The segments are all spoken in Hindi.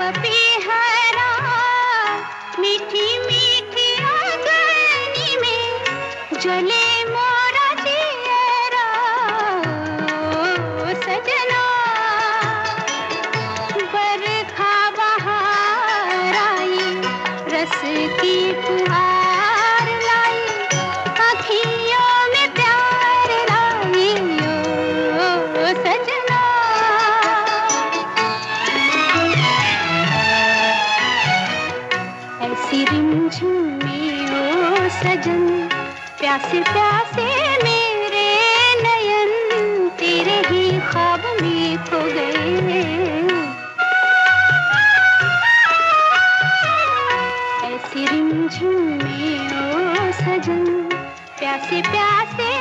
पाप पी सजन, प्यासे प्यासे मेरे नयन, तेरे ही ख्वाब में खो गए। ऐसी रिमझिम में ओ सजन, प्यासे प्यासे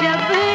जब